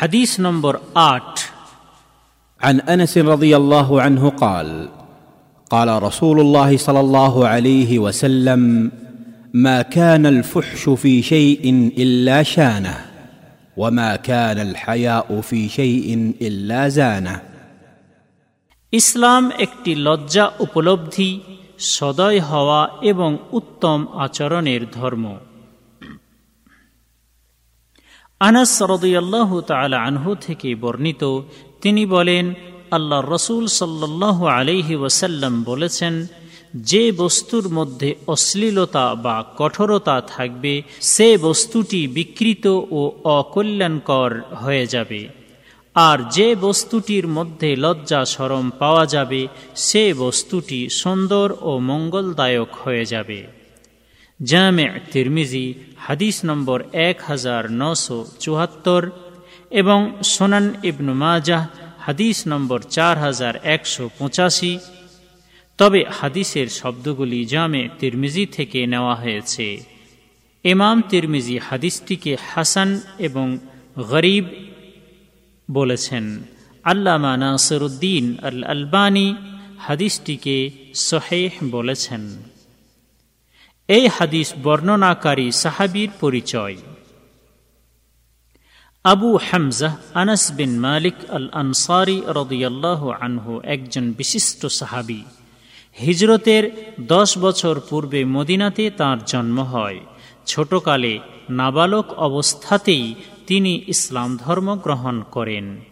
حديث نمبر آت عن انس رضي الله عنه قال قال رسول الله صلى الله عليه وسلم ما كان الفحش في شيء الا شانه وما كان الحياء في شيء الا زانه ইসলাম একটি লজ্জা উপলব্ধি সদয় হওয়া এবং উত্তম আচরণের ধর্ম আনাস রদিয়াল্লাহ তালা আনহু থেকে বর্ণিত, তিনি বলেন আল্লাহ রসুল সাল্লাহ আলহি ওয়াসাল্লাম বলেছেন, যে বস্তুর মধ্যে অশ্লীলতা বা কঠোরতা থাকবে, সে বস্তুটি বিকৃত ও অকল্যাণকর হয়ে যাবে। আর যে বস্তুটির মধ্যে লজ্জা সরম পাওয়া যাবে, সে বস্তুটি সুন্দর ও মঙ্গলদায়ক হয়ে যাবে। জামে তিরমিজি হাদিস নম্বর এক হাজার নশো চুয়াত্তর এবং সোনান ইবনু মাজাহ হাদিস নম্বর চার হাজার একশো পঁচাশি। তবে হাদিসের শব্দগুলি জামে তিরমিজি থেকে নেওয়া হয়েছে। ইমাম তিরমিজি হাদিসটিকে হাসান এবং গরিব বলেছেন। আল্লামা নাসরুদ্দিন আল আলবানী হাদিসটিকে সহেহ বলেছেন। এই হাদিস বর্ণনাকারী সাহাবির পরিচয়। আবু হামজাহ আনাস বিন মালিক আল আনসারি রদিয়াল্লাহ আনহু একজন বিশিষ্ট সাহাবি। হিজরতের দশ বছর পূর্বে মদিনাতে তার জন্ম হয়। ছোটকালে নাবালক অবস্থাতেই তিনি ইসলাম ধর্ম গ্রহণ করেন।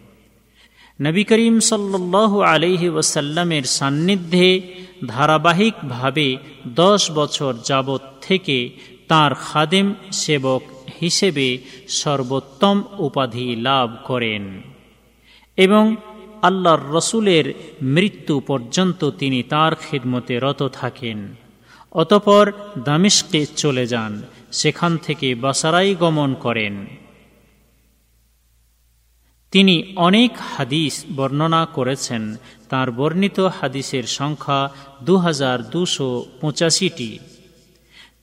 নবী করিম সাল্লাহ আলহি ওসাল্লামের সান্নিধ্যে ধারাবাহিকভাবে দশ বছর যাবৎ থেকে তার খাদেম সেবক হিসেবে সর্বোত্তম উপাধি লাভ করেন এবং আল্লাহর রসুলের মৃত্যু পর্যন্ত তিনি তার খিদমতে রত থাকেন। অতপর দামিশকে চলে যান, সেখান থেকে বাসারাই গমন করেন। তিনি অনেক হাদিস বর্ণনা করেছেন। তার বর্ণিত হাদিসের সংখ্যা দু হাজার দুশো পঁচাশিটি।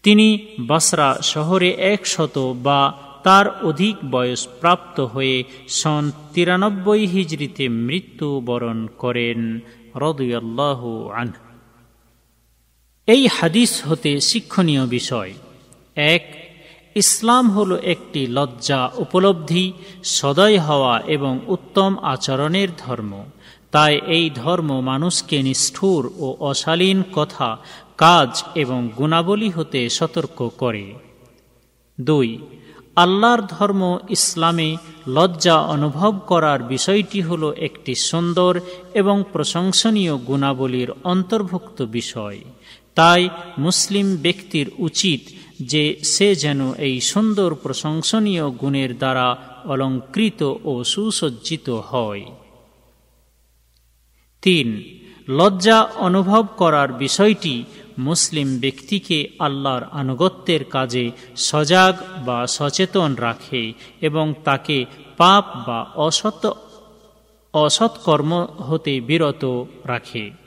তিনি বাসরা শহরে একশত বা তার অধিক বয়স প্রাপ্ত হয়ে সন তিরানব্বই হিজড়িতে মৃত্যুবরণ করেন রদুয়াল্লাহ আন এই হাদিস হতে শিক্ষণীয় বিষয়। এক ইসলাম হল একটি লজ্জা উপলব্ধি, সদয় হওয়া এবং উত্তম আচরণের ধর্ম। তাই এই ধর্ম মানুষকে নিষ্ঠুর ও অশালীন কথা, কাজ এবং গুণাবলী হতে সতর্ক করে। দুই, আল্লাহর ধর্ম ইসলামে লজ্জা অনুভব করার বিষয়টি হল একটি সুন্দর এবং প্রশংসনীয় গুণাবলীর অন্তর্ভুক্ত বিষয়। তাই মুসলিম ব্যক্তির উচিত যে সে যেন এই সুন্দর প্রশংসনীয় গুণের দ্বারা অলঙ্কৃত ও সুসজ্জিত হয়। তিন, লজ্জা অনুভব করার বিষয়টি মুসলিম ব্যক্তিকে আল্লাহর আনুগত্যের কাজে সজাগ বা সচেতন রাখে এবং তাকে পাপ বা অসৎ অসৎকর্ম হতে বিরত রাখে।